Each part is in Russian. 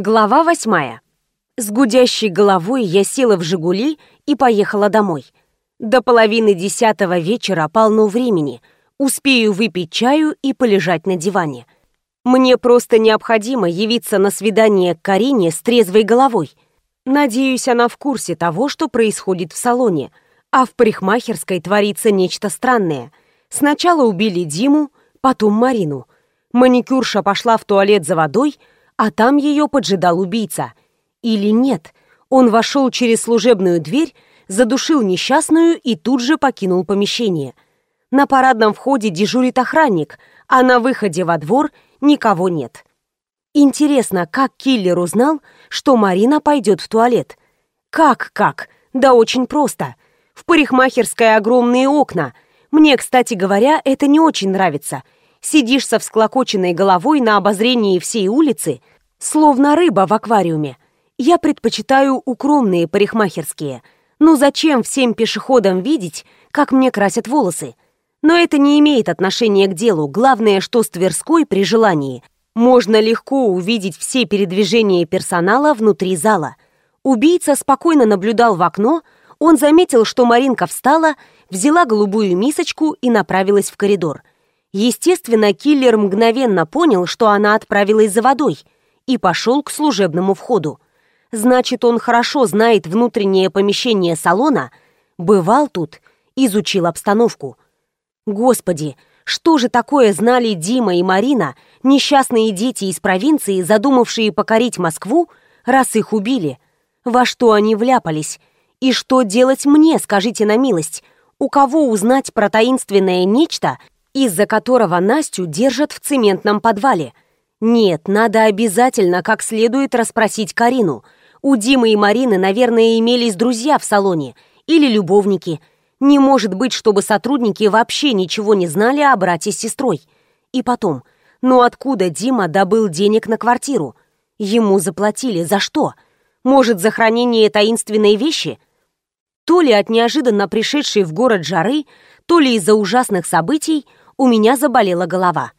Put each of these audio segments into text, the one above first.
Глава восьмая. С гудящей головой я села в «Жигули» и поехала домой. До половины десятого вечера полно времени. Успею выпить чаю и полежать на диване. Мне просто необходимо явиться на свидание к Карине с трезвой головой. Надеюсь, она в курсе того, что происходит в салоне. А в парикмахерской творится нечто странное. Сначала убили Диму, потом Марину. Маникюрша пошла в туалет за водой — а там ее поджидал убийца. Или нет, он вошел через служебную дверь, задушил несчастную и тут же покинул помещение. На парадном входе дежурит охранник, а на выходе во двор никого нет. Интересно, как киллер узнал, что Марина пойдет в туалет? Как-как? Да очень просто. В парикмахерской огромные окна. Мне, кстати говоря, это не очень нравится — сидишь со всклокоченной головой на обозрении всей улицы, словно рыба в аквариуме. Я предпочитаю укромные парикмахерские. Ну зачем всем пешеходам видеть, как мне красят волосы? Но это не имеет отношения к делу. Главное, что с Тверской при желании можно легко увидеть все передвижения персонала внутри зала. Убийца спокойно наблюдал в окно, он заметил, что Маринка встала, взяла голубую мисочку и направилась в коридор. Естественно, киллер мгновенно понял, что она отправилась за водой и пошел к служебному входу. Значит, он хорошо знает внутреннее помещение салона, бывал тут, изучил обстановку. Господи, что же такое знали Дима и Марина, несчастные дети из провинции, задумавшие покорить Москву, раз их убили? Во что они вляпались? И что делать мне, скажите на милость? У кого узнать про таинственное нечто, из-за которого Настю держат в цементном подвале. Нет, надо обязательно как следует расспросить Карину. У Димы и Марины, наверное, имелись друзья в салоне или любовники. Не может быть, чтобы сотрудники вообще ничего не знали о брате с сестрой. И потом, ну откуда Дима добыл денег на квартиру? Ему заплатили за что? Может, за хранение таинственной вещи? То ли от неожиданно пришедшей в город жары, то ли из-за ужасных событий – у меня заболела голова.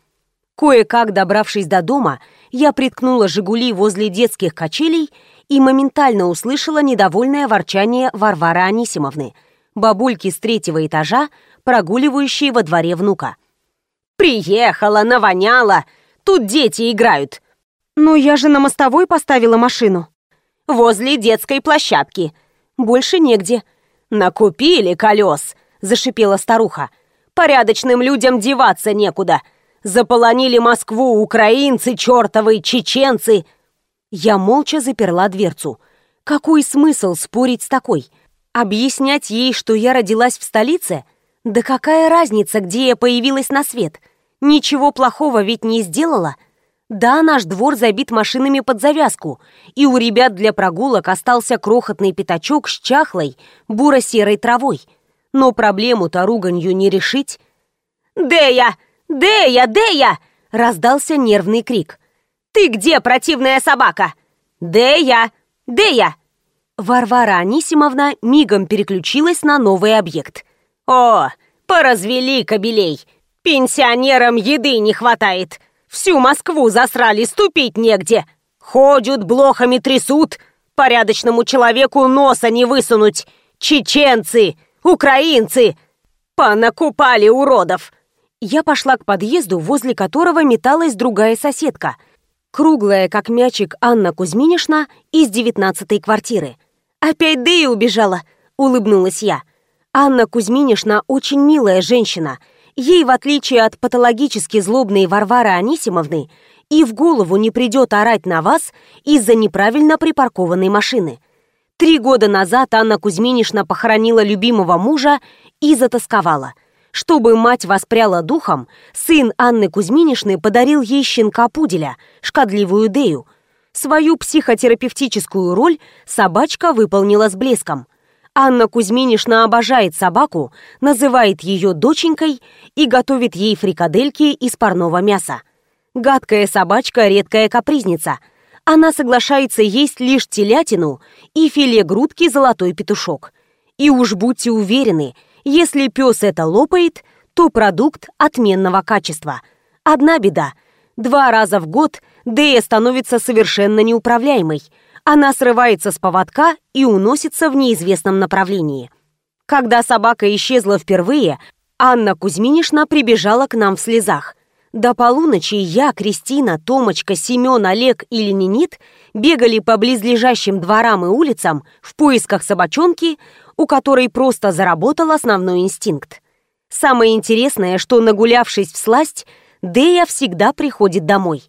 Кое-как добравшись до дома, я приткнула «Жигули» возле детских качелей и моментально услышала недовольное ворчание Варвары Анисимовны, бабульки с третьего этажа, прогуливающей во дворе внука. «Приехала, навоняла! Тут дети играют!» «Ну, я же на мостовой поставила машину». «Возле детской площадки. Больше негде». «Накупили колес!» – зашипела старуха. Порядочным людям деваться некуда. Заполонили Москву украинцы, чертовы, чеченцы. Я молча заперла дверцу. Какой смысл спорить с такой? Объяснять ей, что я родилась в столице? Да какая разница, где я появилась на свет? Ничего плохого ведь не сделала. Да, наш двор забит машинами под завязку, и у ребят для прогулок остался крохотный пятачок с чахлой, буро-серой травой — но проблему-то руганью не решить. «Дея! Дея! Дея!» — раздался нервный крик. «Ты где, противная собака? Дея! Дея!» Варвара Анисимовна мигом переключилась на новый объект. «О, поразвели кобелей! Пенсионерам еды не хватает! Всю Москву засрали, ступить негде! Ходят, блохами трясут! Порядочному человеку носа не высунуть! Чеченцы! Украинцы! Понакупали уродов!» Я пошла к подъезду, возле которого металась другая соседка. Круглая, как мячик, Анна Кузьминишна из девятнадцатой квартиры. «Опять Дэя убежала!» — улыбнулась я. Анна Кузьминишна очень милая женщина. Ей, в отличие от патологически злобной Варвары Анисимовны, и в голову не придет орать на вас из-за неправильно припаркованной машины. Три года назад Анна Кузьминишна похоронила любимого мужа и затасковала. Чтобы мать воспряла духом, сын Анны Кузьминишны подарил ей щенка-пуделя, шкадливую Дею. Свою психотерапевтическую роль собачка выполнила с блеском. Анна Кузьминишна обожает собаку, называет ее доченькой и готовит ей фрикадельки из парного мяса. Гадкая собачка – редкая капризница – она соглашается есть лишь телятину и филе грудки «Золотой петушок». И уж будьте уверены, если пес это лопает, то продукт отменного качества. Одна беда. Два раза в год Дея становится совершенно неуправляемой. Она срывается с поводка и уносится в неизвестном направлении. Когда собака исчезла впервые, Анна Кузьминишна прибежала к нам в слезах. До полуночи я, Кристина, Томочка, Семен, Олег и Ленинит бегали по близлежащим дворам и улицам в поисках собачонки, у которой просто заработал основной инстинкт. Самое интересное, что нагулявшись в сласть, Дея всегда приходит домой.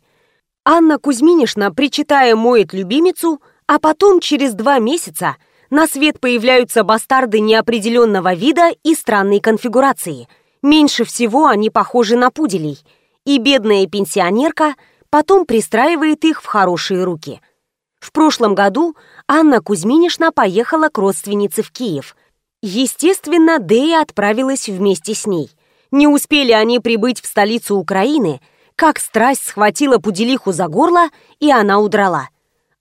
Анна Кузьминишна, причитая, моет любимицу, а потом через два месяца на свет появляются бастарды неопределенного вида и странной конфигурации. Меньше всего они похожи на пуделей – и бедная пенсионерка потом пристраивает их в хорошие руки. В прошлом году Анна Кузьминишна поехала к родственнице в Киев. Естественно, Дея отправилась вместе с ней. Не успели они прибыть в столицу Украины, как страсть схватила Пуделиху за горло, и она удрала.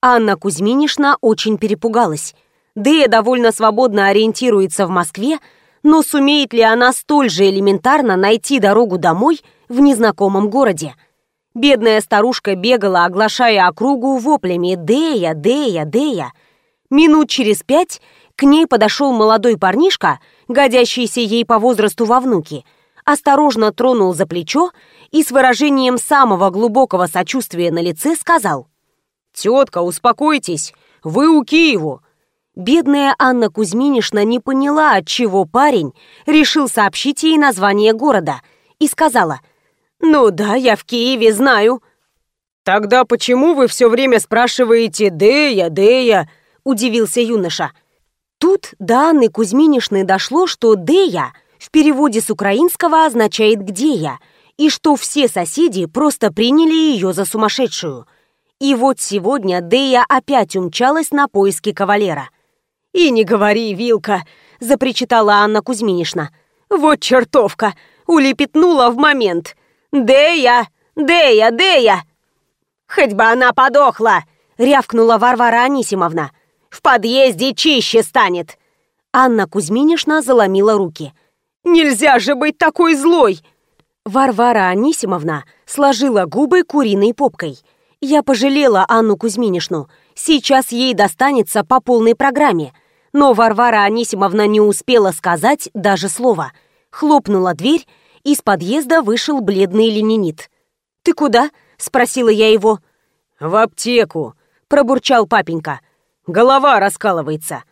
Анна Кузьминишна очень перепугалась. Дея довольно свободно ориентируется в Москве, но сумеет ли она столь же элементарно найти дорогу домой – в незнакомом городе. Бедная старушка бегала, оглашая округу воплями «Дея! Дея! Дея!». Минут через пять к ней подошел молодой парнишка, годящийся ей по возрасту во внуки, осторожно тронул за плечо и с выражением самого глубокого сочувствия на лице сказал «Тетка, успокойтесь, вы у Киеву!» Бедная Анна Кузьминишна не поняла, от чего парень решил сообщить ей название города, и сказала «Ну да, я в Киеве, знаю». «Тогда почему вы все время спрашиваете «Дея, Дея»?» – удивился юноша. Тут до Анны Кузьминишны дошло, что «Дея» в переводе с украинского означает «где я», и что все соседи просто приняли ее за сумасшедшую. И вот сегодня Дея опять умчалась на поиски кавалера. «И не говори, Вилка!» – запричитала Анна Кузьминишна. «Вот чертовка! Улепетнула в момент! «Дея! Дея! Дея!» «Хоть бы она подохла!» — рявкнула Варвара Анисимовна. «В подъезде чище станет!» Анна Кузьминишна заломила руки. «Нельзя же быть такой злой!» Варвара Анисимовна сложила губы куриной попкой. Я пожалела Анну Кузьминишну. Сейчас ей достанется по полной программе. Но Варвара Анисимовна не успела сказать даже слова. Хлопнула дверь, из подъезда вышел бледный ленинит. «Ты куда?» — спросила я его. «В аптеку», — пробурчал папенька. «Голова раскалывается».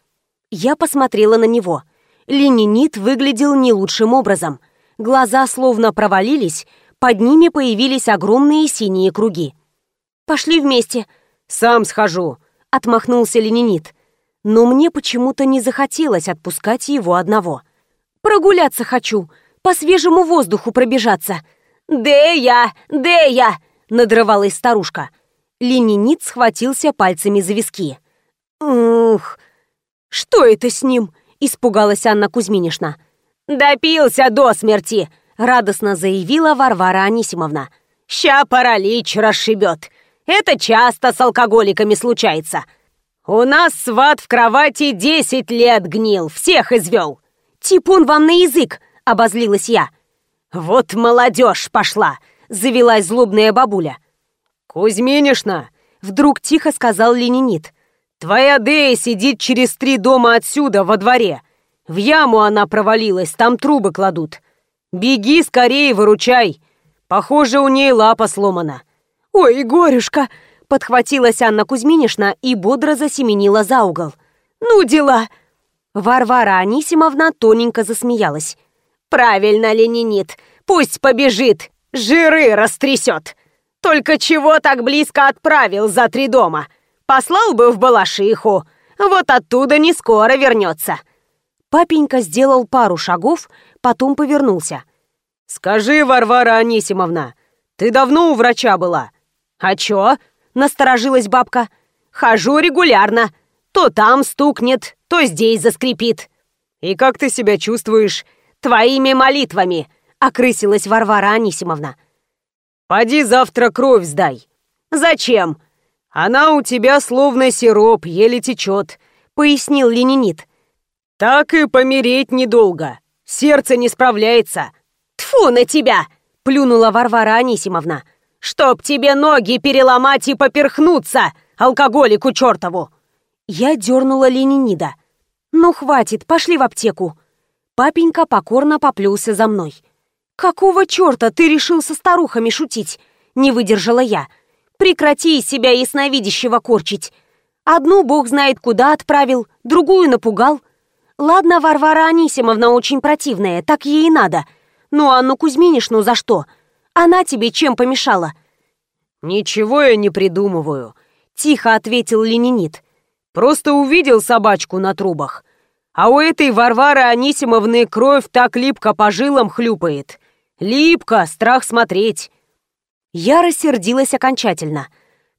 Я посмотрела на него. Ленинит выглядел не лучшим образом. Глаза словно провалились, под ними появились огромные синие круги. «Пошли вместе». «Сам схожу», — отмахнулся ленинит. Но мне почему-то не захотелось отпускать его одного. «Прогуляться хочу», по свежему воздуху пробежаться. «Дея! Дея!» — надрывалась старушка. Ленинит схватился пальцами за виски. «Ух! Что это с ним?» — испугалась Анна Кузьминишна. «Допился до смерти!» — радостно заявила Варвара Анисимовна. «Ща паралич расшибет. Это часто с алкоголиками случается. У нас сват в кровати десять лет гнил, всех извел. Типун вам на язык!» обозлилась я. «Вот молодежь пошла!» — завелась злобная бабуля. «Кузьминишна!» — вдруг тихо сказал ленинит. «Твоя Дея сидит через три дома отсюда, во дворе. В яму она провалилась, там трубы кладут. Беги скорее, выручай. Похоже, у ней лапа сломана». «Ой, горюшка!» — подхватилась Анна Кузьминишна и бодро засеменила за угол. «Ну дела!» Варвара Анисимовна тоненько засмеялась. Правильно, ленинит. Пусть побежит, жиры растрясет. Только чего так близко отправил за три дома? Послал бы в Балашиху. Вот оттуда не скоро вернется. Папенька сделал пару шагов, потом повернулся. «Скажи, Варвара Анисимовна, ты давно у врача была?» «А чё?» — насторожилась бабка. «Хожу регулярно. То там стукнет, то здесь заскрипит». «И как ты себя чувствуешь?» твоими молитвами!» — окрысилась Варвара Анисимовна. «Поди завтра кровь сдай». «Зачем?» «Она у тебя словно сироп, еле течет», — пояснил ленинит. «Так и помереть недолго. Сердце не справляется». «Тфу на тебя!» — плюнула Варвара Анисимовна. «Чтоб тебе ноги переломать и поперхнуться, алкоголику чертову!» Я дернула Ленинида. «Ну, хватит, пошли в аптеку!» Папенька покорно поплелся за мной. «Какого черта ты решил со старухами шутить?» Не выдержала я. «Прекрати себя ясновидящего корчить. Одну бог знает куда отправил, другую напугал. Ладно, Варвара Анисимовна очень противная, так ей и надо. Ну, Анну Кузьминишну за что? Она тебе чем помешала?» «Ничего я не придумываю», — тихо ответил ленинит. «Просто увидел собачку на трубах. А у этой Варвары Анисимовны кровь так липко по жилам хлюпает. Липко, страх смотреть». Я рассердилась окончательно.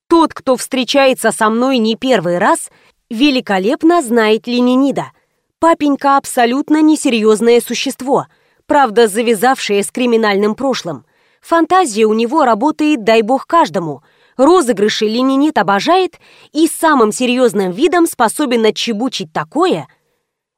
Тот, кто встречается со мной не первый раз, великолепно знает Ленинида. Папенька абсолютно несерьезное существо, правда, завязавшее с криминальным прошлым. Фантазия у него работает, дай бог, каждому. Розыгрыши Ленинит обожает и самым серьезным видом способен отчебучить такое.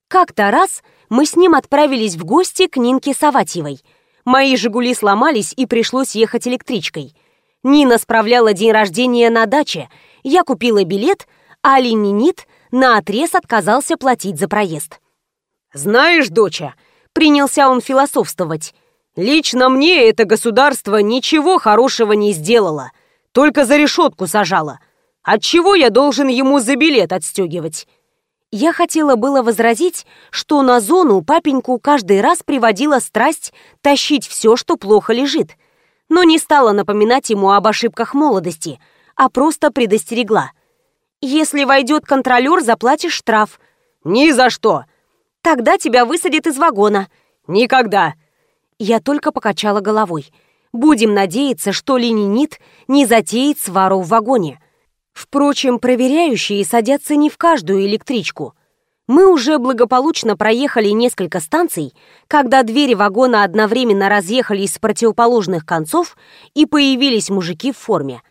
Как-то раз мы с ним отправились в гости к Нинке Саватьевой. Мои «Жигули» сломались и пришлось ехать электричкой. Нина справляла день рождения на даче. Я купила билет, а Ленинит наотрез отказался платить за проезд. «Знаешь, доча», — принялся он философствовать, «лично мне это государство ничего хорошего не сделало, только за решетку сажало. Отчего я должен ему за билет отстегивать?» Я хотела было возразить, что на зону папеньку каждый раз приводила страсть тащить все, что плохо лежит, но не стала напоминать ему об ошибках молодости, а просто предостерегла. Если войдет контролер, заплатишь штраф. Ни за что. Тогда тебя высадят из вагона. Никогда. Я только покачала головой. Будем надеяться, что ленинит не затеет свару в вагоне. Впрочем, проверяющие садятся не в каждую электричку. Мы уже благополучно проехали несколько станций, когда двери вагона одновременно разъехались с противоположных концов и появились мужики в форме.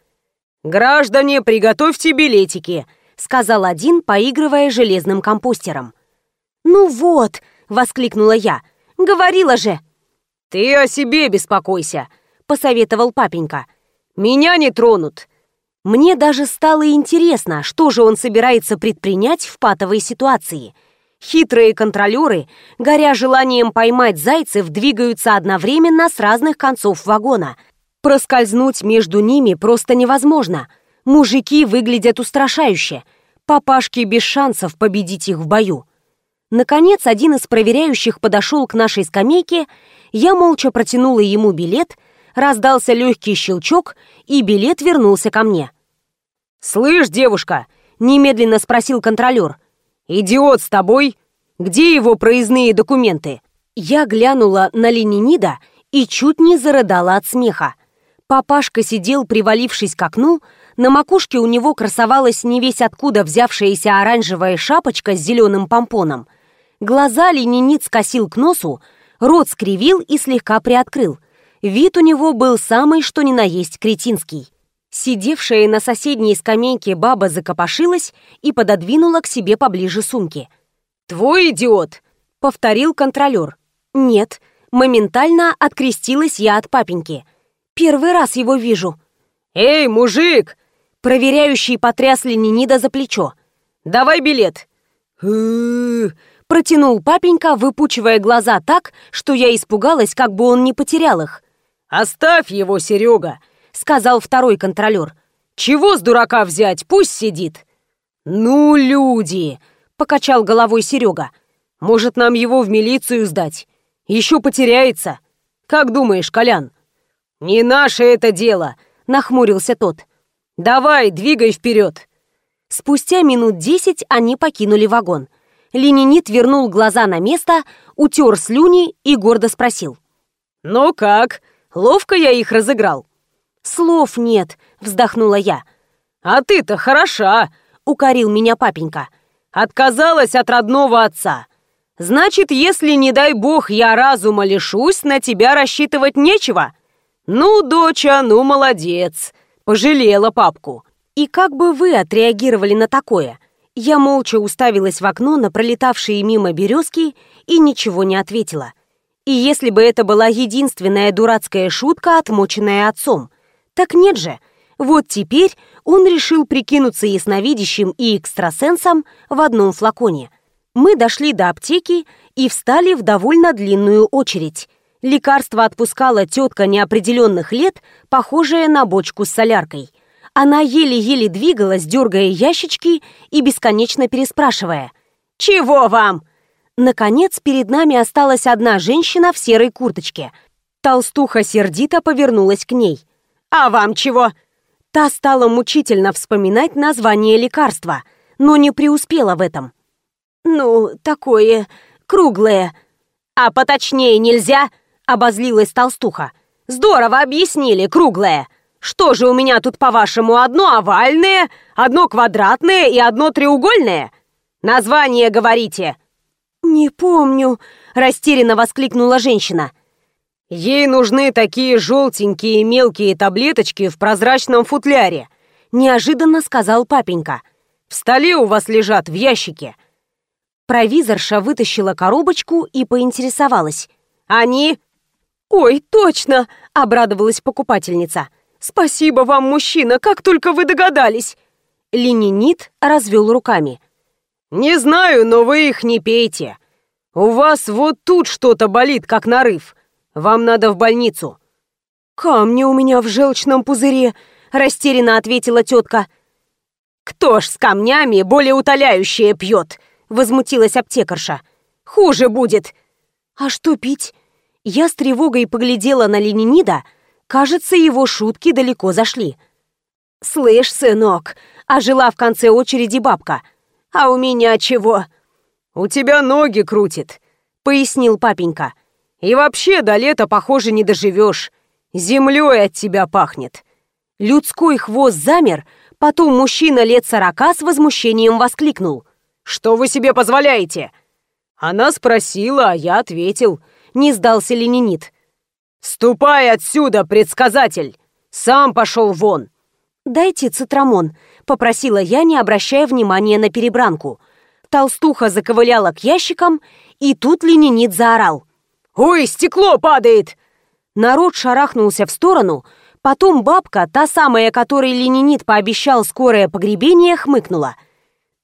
«Граждане, приготовьте билетики», — сказал один, поигрывая железным компостером. «Ну вот», — воскликнула я, — «говорила же». «Ты о себе беспокойся», — посоветовал папенька. «Меня не тронут». Мне даже стало интересно, что же он собирается предпринять в патовой ситуации. Хитрые контролеры, горя желанием поймать зайцев, двигаются одновременно с разных концов вагона — Проскользнуть между ними просто невозможно. Мужики выглядят устрашающе. Папашки без шансов победить их в бою. Наконец, один из проверяющих подошел к нашей скамейке, я молча протянула ему билет, раздался легкий щелчок, и билет вернулся ко мне. «Слышь, девушка!» — немедленно спросил контролер. «Идиот с тобой? Где его проездные документы?» Я глянула на Ленинида и чуть не зарыдала от смеха. Папашка сидел, привалившись к окну, на макушке у него красовалась не весь откуда взявшаяся оранжевая шапочка с зеленым помпоном. Глаза ленинит скосил к носу, рот скривил и слегка приоткрыл. Вид у него был самый что ни на есть кретинский. Сидевшая на соседней скамейке баба закопошилась и пододвинула к себе поближе сумки. «Твой идиот!» — повторил контролер. «Нет». Моментально открестилась я от папеньки — Первый раз его вижу». «Эй, мужик!» Проверяющий потряс Ленинида за плечо. «Давай билет!» Протянул папенька, выпучивая глаза так, что я испугалась, как бы он не потерял их. «Оставь его, Серега!» — сказал второй контролер. «Чего с дурака взять? Пусть сидит!» «Ну, люди!» — покачал головой Серега. «Может, нам его в милицию сдать? Еще потеряется. Как думаешь, Колян?» «Не наше это дело!» — нахмурился тот. «Давай, двигай вперед!» Спустя минут десять они покинули вагон. Ленинит вернул глаза на место, утер слюни и гордо спросил. «Ну как? Ловко я их разыграл?» «Слов нет», — вздохнула я. «А ты-то хороша!» — укорил меня папенька. «Отказалась от родного отца. Значит, если, не дай бог, я разума лишусь, на тебя рассчитывать нечего?» «Ну, доча, ну молодец! Пожалела папку!» «И как бы вы отреагировали на такое?» Я молча уставилась в окно на пролетавшие мимо березки и ничего не ответила. И если бы это была единственная дурацкая шутка, отмоченная отцом, Так нет же. Вот теперь он решил прикинуться ясновидящим и экстрасенсом в одном флаконе. Мы дошли до аптеки и встали в довольно длинную очередь. Лекарство отпускала тетка неопределенных лет, похожая на бочку с соляркой. Она еле-еле двигалась, дергая ящички и бесконечно переспрашивая. «Чего вам?» Наконец, перед нами осталась одна женщина в серой курточке. Толстуха сердито повернулась к ней. «А вам чего?» Та стала мучительно вспоминать название лекарства, но не преуспела в этом. «Ну, такое... круглое. А поточнее нельзя?» — обозлилась толстуха. «Здорово объяснили, круглое. Что же у меня тут, по-вашему, одно овальное, одно квадратное и одно треугольное? Название говорите!» «Не помню», — растерянно воскликнула женщина. «Ей нужны такие желтенькие мелкие таблеточки в прозрачном футляре», — неожиданно сказал папенька. «В столе у вас лежат в ящике». Провизорша вытащила коробочку и поинтересовалась. «Они?» «Ой, точно!» — обрадовалась покупательница. «Спасибо вам, мужчина, как только вы догадались!» Ленинит развел руками. «Не знаю, но вы их не пейте. У вас вот тут что-то болит, как нарыв. Вам надо в больницу». «Камни у меня в желчном пузыре», — растерянно ответила тетка. «Кто ж с камнями более утоляющее пьет?» — возмутилась аптекарша. «Хуже будет». «А что пить?» Я с тревогой поглядела на Ленинида. Кажется, его шутки далеко зашли. «Слышь, сынок», — ожила в конце очереди бабка. «А у меня чего?» «У тебя ноги крутит», — пояснил папенька. И вообще до лета, похоже, не доживешь. Землей от тебя пахнет. Людской хвост замер, потом мужчина лет сорока с возмущением воскликнул. «Что вы себе позволяете?» Она спросила, а я ответил. Не сдался ленинит. «Ступай отсюда, предсказатель! Сам пошел вон!» «Дайте цитрамон», — попросила я, не обращая внимания на перебранку. Толстуха заковыляла к ящикам, и тут ленинит заорал. «Ой, стекло падает!» Народ шарахнулся в сторону, потом бабка, та самая, которой ленинит пообещал скорое погребение, хмыкнула.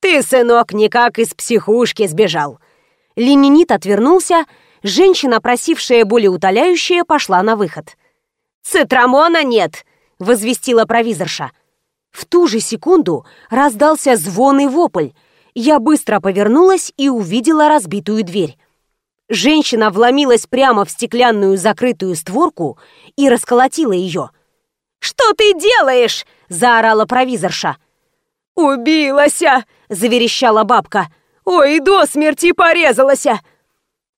«Ты, сынок, никак из психушки сбежал!» Ленинит отвернулся, женщина, просившая более утоляющее, пошла на выход. «Цитрамона нет!» — возвестила провизорша. В ту же секунду раздался звон и вопль. Я быстро повернулась и увидела разбитую дверь. Женщина вломилась прямо в стеклянную закрытую створку и расколотила ее. «Что ты делаешь?» – заорала провизорша. «Убилася!» – заверещала бабка. «Ой, до смерти порезалася!»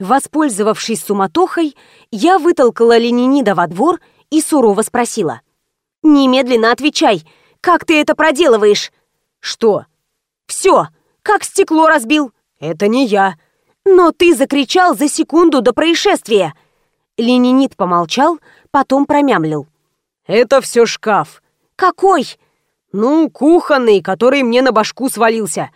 Воспользовавшись суматохой, я вытолкала Ленинида во двор и сурово спросила. «Немедленно отвечай, как ты это проделываешь?» «Что?» «Все, как стекло разбил?» «Это не я», «Но ты закричал за секунду до происшествия!» Ленинит помолчал, потом промямлил. «Это все шкаф». «Какой?» «Ну, кухонный, который мне на башку свалился.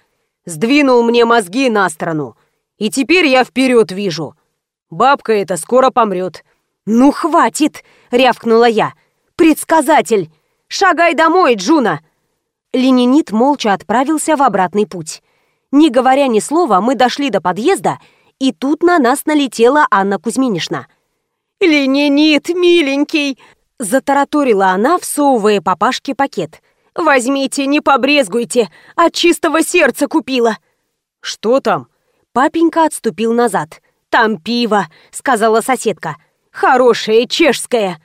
Сдвинул мне мозги на сторону. И теперь я вперед вижу. Бабка эта скоро помрет». «Ну, хватит!» — рявкнула я. «Предсказатель! Шагай домой, Джуна!» Ленинит молча отправился в обратный путь. Не говоря ни слова, мы дошли до подъезда, и тут на нас налетела Анна Кузьминишна. «Ленинит, миленький!» — затараторила она, всовывая папашке пакет. «Возьмите, не побрезгуйте, от чистого сердца купила!» «Что там?» Папенька отступил назад. «Там пиво», — сказала соседка. «Хорошее, чешское».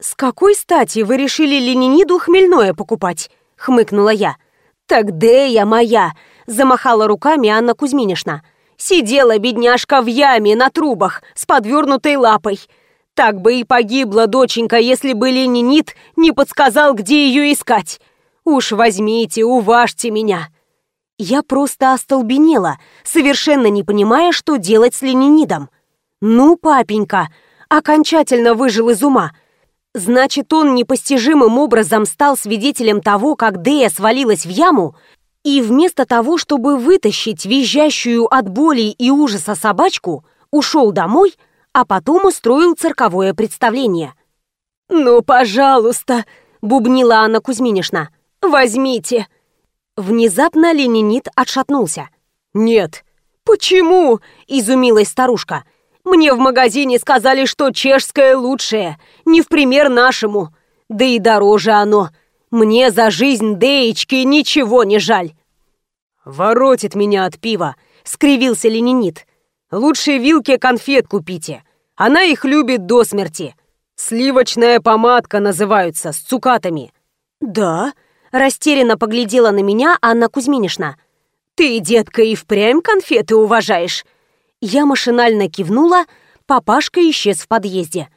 «С какой стати вы решили Лениниду хмельное покупать?» — хмыкнула я. «Так Дея моя!» Замахала руками Анна Кузьминишна. Сидела бедняжка в яме на трубах с подвернутой лапой. Так бы и погибла доченька, если бы Ленинит не подсказал, где ее искать. Уж возьмите, уважьте меня. Я просто остолбенела, совершенно не понимая, что делать с Ленинидом. Ну, папенька, окончательно выжил из ума. Значит, он непостижимым образом стал свидетелем того, как Дея свалилась в яму, и вместо того, чтобы вытащить визжащую от боли и ужаса собачку, ушел домой, а потом устроил цирковое представление. «Ну, пожалуйста!» бубнила Анна Кузьминишна. «Возьмите!» Внезапно ленинит отшатнулся. «Нет». «Почему?» – изумилась старушка. «Мне в магазине сказали, что чешское лучшее, не в пример нашему. Да и дороже оно. Мне за жизнь Деечки ничего не жаль». «Воротит меня от пива», — скривился ленинит. «Лучше вилки конфет купите. Она их любит до смерти. Сливочная помадка называются, с цукатами». «Да?» — растерянно поглядела на меня Анна Кузьминишна. «Ты, детка, и впрямь конфеты уважаешь?» Я машинально кивнула, папашка исчез в подъезде.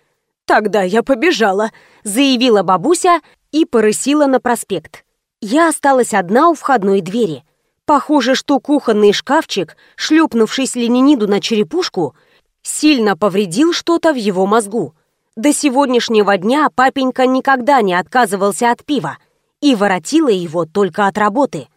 «Тогда я побежала», — заявила бабуся и порысила на проспект. Я осталась одна у входной двери. Похоже, что кухонный шкафчик, шлепнувшись Лениниду на черепушку, сильно повредил что-то в его мозгу. До сегодняшнего дня папенька никогда не отказывался от пива и воротила его только от работы —